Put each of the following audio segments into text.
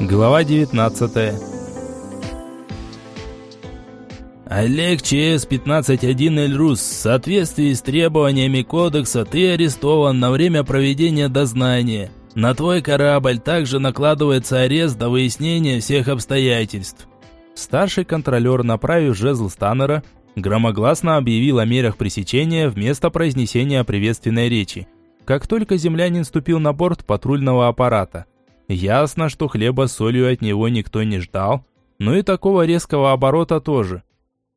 Глава 19 Олег ЧС-15-1 Эльрус, в соответствии с требованиями кодекса, ты арестован на время проведения дознания. На твой корабль также накладывается арест до выяснения всех обстоятельств. Старший контролер, направив жезл Станнера, громогласно объявил о мерах пресечения вместо произнесения приветственной речи. Как только землянин ступил на борт патрульного аппарата. Ясно, что хлеба с солью от него никто не ждал, но и такого резкого оборота тоже.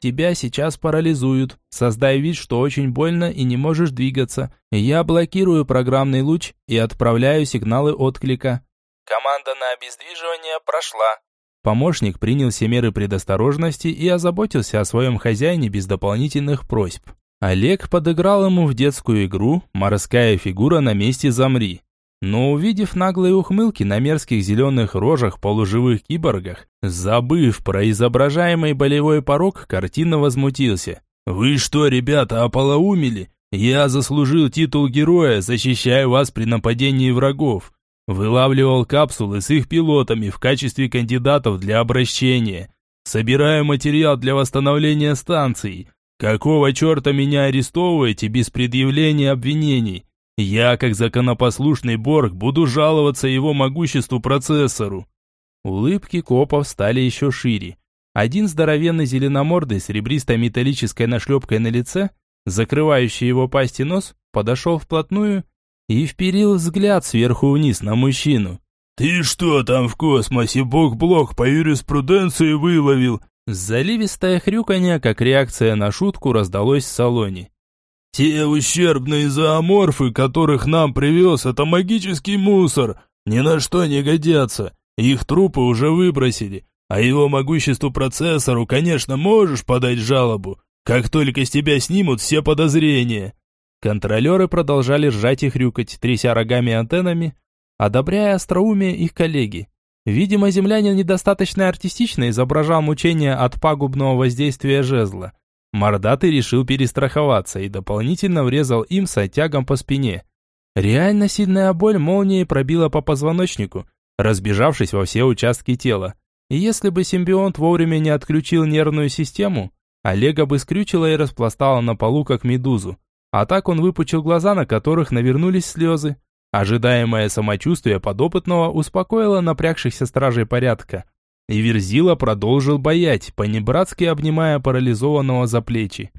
Тебя сейчас парализуют. Создай вид, что очень больно и не можешь двигаться. Я блокирую программный луч и отправляю сигналы отклика. Команда на обездвиживание прошла. Помощник принял все меры предосторожности и озаботился о своем хозяине без дополнительных просьб. Олег подыграл ему в детскую игру «Морская фигура на месте замри». Но увидев наглые ухмылки на мерзких зеленых рожах полуживых киборгах, забыв про изображаемый болевой порог, картина возмутился. «Вы что, ребята, ополоумели? Я заслужил титул героя, защищая вас при нападении врагов. Вылавливал капсулы с их пилотами в качестве кандидатов для обращения. Собираю материал для восстановления станции. Какого черта меня арестовываете без предъявления обвинений?» Я, как законопослушный Борг, буду жаловаться его могуществу процессору. Улыбки копов стали еще шире. Один здоровенный зеленомордый с ребристой металлической нашлепкой на лице, закрывающий его пасть и нос, подошел вплотную и вперил взгляд сверху вниз на мужчину. «Ты что там в космосе бог-блок по юриспруденции выловил?» Заливистое хрюканье, как реакция на шутку, раздалось в салоне. Те ущербные зооморфы, которых нам привез, это магический мусор. Ни на что не годятся. Их трупы уже выбросили. А его могуществу процессору, конечно, можешь подать жалобу, как только с тебя снимут все подозрения. Контролеры продолжали ржать и хрюкать, тряся рогами и антеннами, одобряя остроумие их коллеги. Видимо, землянин недостаточно артистично изображал мучения от пагубного воздействия жезла. Мордатый решил перестраховаться и дополнительно врезал им с оттягом по спине. Реально сильная боль молнией пробила по позвоночнику, разбежавшись во все участки тела. Если бы симбионт вовремя не отключил нервную систему, Олега бы скрючила и распластала на полу, как медузу. А так он выпучил глаза, на которых навернулись слезы. Ожидаемое самочувствие подопытного успокоило напрягшихся стражей порядка. И Верзила продолжил боять, понебратски обнимая парализованного за плечи.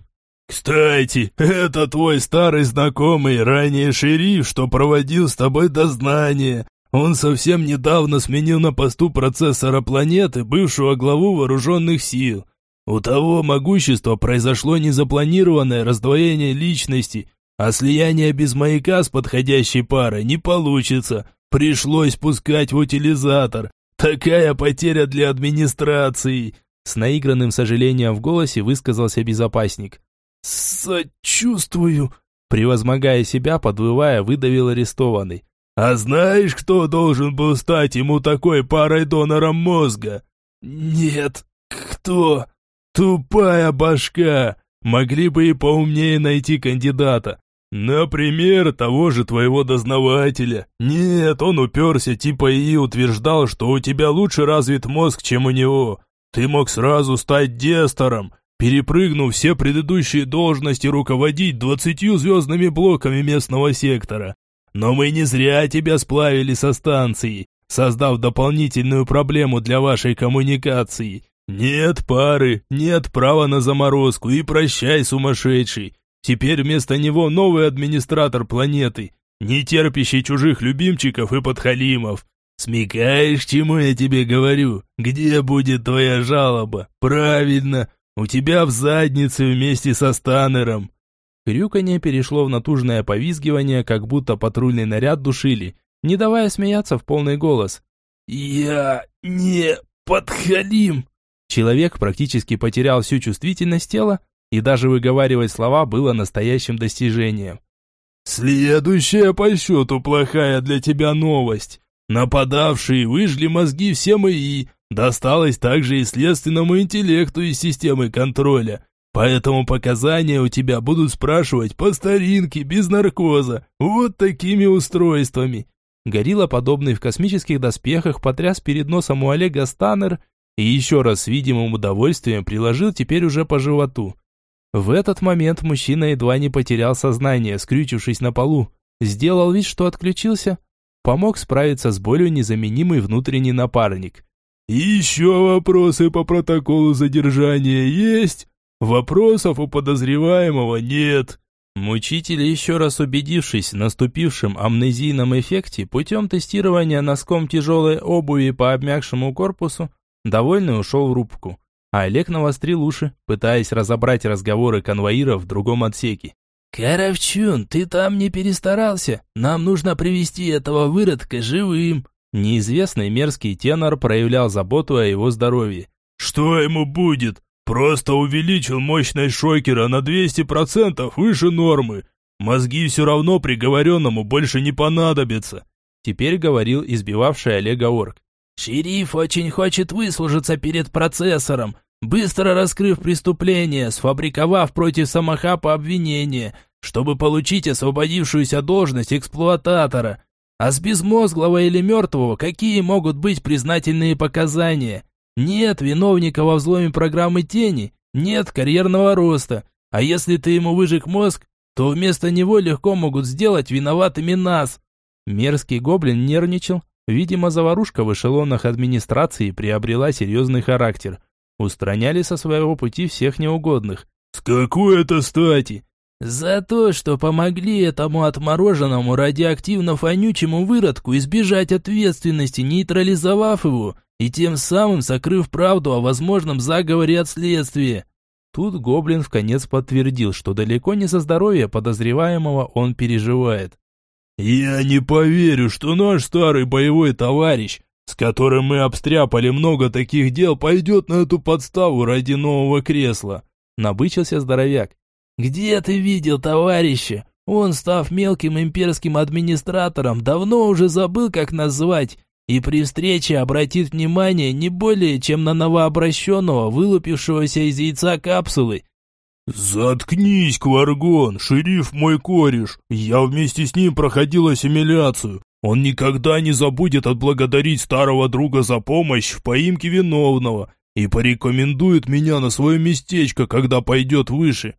«Кстати, это твой старый знакомый, ранее шериф, что проводил с тобой дознание. Он совсем недавно сменил на посту процессора планеты бывшего главу вооруженных сил. У того могущества произошло незапланированное раздвоение личности, а слияние без маяка с подходящей парой не получится. Пришлось пускать в утилизатор, Такая потеря для администрации!» С наигранным сожалением в голосе высказался безопасник. «Сочувствую!» Превозмогая себя, подвывая, выдавил арестованный. «А знаешь, кто должен был стать ему такой парой донором мозга?» «Нет, кто?» «Тупая башка! Могли бы и поумнее найти кандидата. Например, того же твоего дознавателя. Нет, он уперся типа и утверждал, что у тебя лучше развит мозг, чем у него. Ты мог сразу стать дестором, перепрыгнув все предыдущие должности руководить двадцатью звездными блоками местного сектора. Но мы не зря тебя сплавили со станции, создав дополнительную проблему для вашей коммуникации. Нет пары, нет права на заморозку и прощай, сумасшедший. Теперь вместо него новый администратор планеты, не терпящий чужих любимчиков и подхалимов. Смекаешь, чему я тебе говорю? Где будет твоя жалоба? Правильно, у тебя в заднице вместе со Станнером. Хрюканье перешло в натужное повизгивание, как будто патрульный наряд душили, не давая смеяться в полный голос. «Я не подхалим!» Человек практически потерял всю чувствительность тела, и даже выговаривать слова было настоящим достижением. «Следующая по счету плохая для тебя новость. Нападавшие выжгли мозги всем ИИ, досталось также и следственному интеллекту из системы контроля. Поэтому показания у тебя будут спрашивать по старинке, без наркоза, вот такими устройствами. Горилла, подобный в космических доспехах, потряс перед носом у Олега Станнер и еще раз с видимым удовольствием приложил теперь уже по животу. В этот момент мужчина едва не потерял сознание, скрючившись на полу. Сделал вид, что отключился. Помог справиться с болью незаменимый внутренний напарник. «Еще вопросы по протоколу задержания есть? Вопросов у подозреваемого нет». Мучитель, еще раз убедившись в наступившем амнезийном эффекте путем тестирования носком тяжелой обуви по обмякшему корпусу, довольный ушел в рубку. А Олег навострил уши, пытаясь разобрать разговоры конвоиров в другом отсеке. «Каравчун, ты там не перестарался? Нам нужно привести этого выродка живым!» Неизвестный мерзкий тенор проявлял заботу о его здоровье. «Что ему будет? Просто увеличил мощность шокера на 200% выше нормы. Мозги все равно приговоренному больше не понадобятся. Теперь говорил избивавший Олега Орк. «Шериф очень хочет выслужиться перед процессором, быстро раскрыв преступление, сфабриковав против Самохапа обвинение, чтобы получить освободившуюся должность эксплуататора. А с безмозглого или мертвого какие могут быть признательные показания? Нет виновника во взломе программы тени, нет карьерного роста. А если ты ему выжег мозг, то вместо него легко могут сделать виноватыми нас. Мерзкий гоблин нервничал. Видимо, заварушка в эшелонах администрации приобрела серьезный характер. Устраняли со своего пути всех неугодных. «С какой это стати?» «За то, что помогли этому отмороженному радиоактивно-фонючему выродку избежать ответственности, нейтрализовав его и тем самым сокрыв правду о возможном заговоре от следствия. Тут Гоблин в конец подтвердил, что далеко не за здоровье подозреваемого он переживает. «Я не поверю, что наш старый боевой товарищ, с которым мы обстряпали много таких дел, пойдет на эту подставу ради нового кресла», набычился здоровяк. «Где ты видел товарища? Он, став мелким имперским администратором, давно уже забыл, как назвать и при встрече обратит внимание не более, чем на новообращенного, вылупившегося из яйца капсулы. «Заткнись, Кваргон, шериф мой кореш, я вместе с ним проходил ассимиляцию. Он никогда не забудет отблагодарить старого друга за помощь в поимке виновного и порекомендует меня на свое местечко, когда пойдет выше».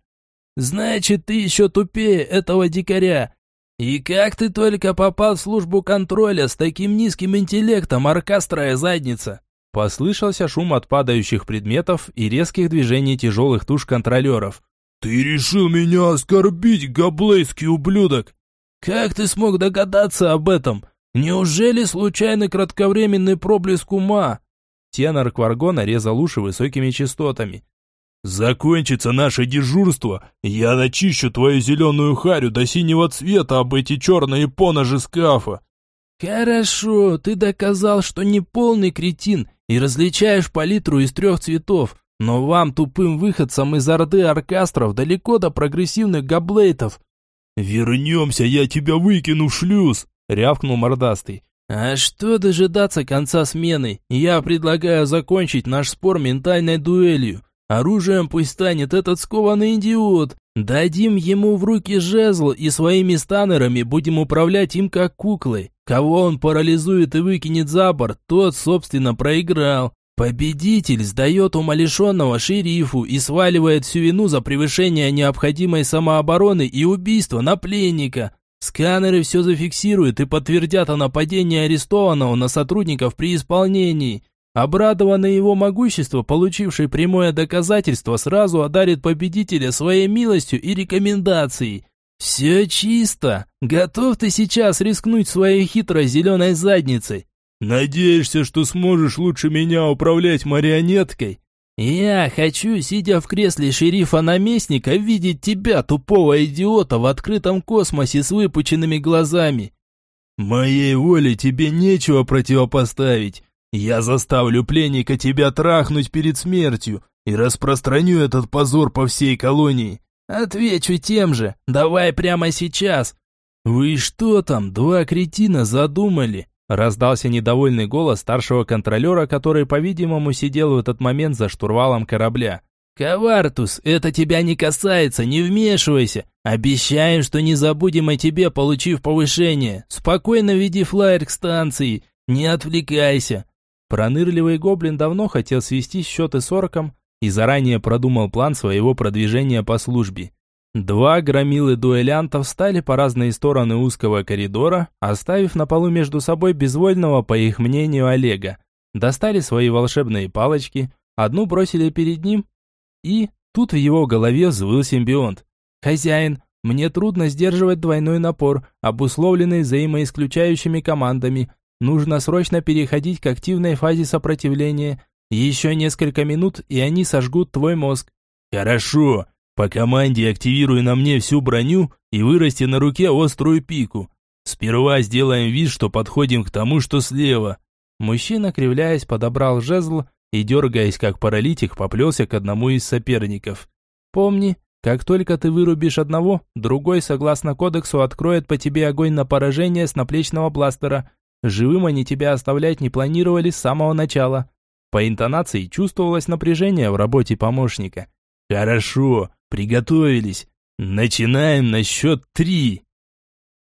«Значит, ты еще тупее этого дикаря. «И как ты только попал в службу контроля с таким низким интеллектом, оркастрая задница?» Послышался шум от падающих предметов и резких движений тяжелых туш контролеров. «Ты решил меня оскорбить, габлейский ублюдок!» «Как ты смог догадаться об этом? Неужели случайный кратковременный проблеск ума?» Тенор Кваргона резал уши высокими частотами. «Закончится наше дежурство, я начищу твою зеленую харю до синего цвета об эти черные поножи скафа». «Хорошо, ты доказал, что не полный кретин и различаешь палитру из трех цветов, но вам, тупым выходцам из Орды Аркастров, далеко до прогрессивных габлейтов». «Вернемся, я тебя выкину шлюз», — рявкнул мордастый. «А что дожидаться конца смены? Я предлагаю закончить наш спор ментальной дуэлью. Оружием пусть станет этот скованный идиот. Дадим ему в руки жезл и своими станерами будем управлять им как куклой. Кого он парализует и выкинет за борт, тот, собственно, проиграл. Победитель сдает умалишенного шерифу и сваливает всю вину за превышение необходимой самообороны и убийство на пленника. Сканеры все зафиксируют и подтвердят о нападении арестованного на сотрудников при исполнении. Обрадованный его могущество, получивший прямое доказательство, сразу одарит победителя своей милостью и рекомендацией. Все чисто. Готов ты сейчас рискнуть своей хитрой зеленой задницей? Надеешься, что сможешь лучше меня управлять марионеткой? Я хочу, сидя в кресле шерифа-наместника, видеть тебя, тупого идиота, в открытом космосе с выпученными глазами. Моей воле тебе нечего противопоставить. Я заставлю пленника тебя трахнуть перед смертью и распространю этот позор по всей колонии. Отвечу тем же. Давай прямо сейчас. Вы что там, два кретина задумали? Раздался недовольный голос старшего контролера, который, по-видимому, сидел в этот момент за штурвалом корабля. «Ковартус, это тебя не касается, не вмешивайся. Обещаем, что не забудем о тебе, получив повышение. Спокойно веди флайер к станции, не отвлекайся». Пронырливый гоблин давно хотел свести счеты с орком и заранее продумал план своего продвижения по службе. Два громилы дуэлянтов встали по разные стороны узкого коридора, оставив на полу между собой безвольного, по их мнению, Олега. Достали свои волшебные палочки, одну бросили перед ним, и тут в его голове взвыл симбионт. «Хозяин, мне трудно сдерживать двойной напор, обусловленный взаимоисключающими командами. Нужно срочно переходить к активной фазе сопротивления. Еще несколько минут, и они сожгут твой мозг». «Хорошо. По команде активируй на мне всю броню и вырасти на руке острую пику. Сперва сделаем вид, что подходим к тому, что слева». Мужчина, кривляясь, подобрал жезл и, дергаясь как паралитик, поплелся к одному из соперников. «Помни, как только ты вырубишь одного, другой, согласно кодексу, откроет по тебе огонь на поражение с наплечного бластера. Живым они тебя оставлять не планировали с самого начала». По интонации чувствовалось напряжение в работе помощника. «Хорошо, приготовились. Начинаем на счет три».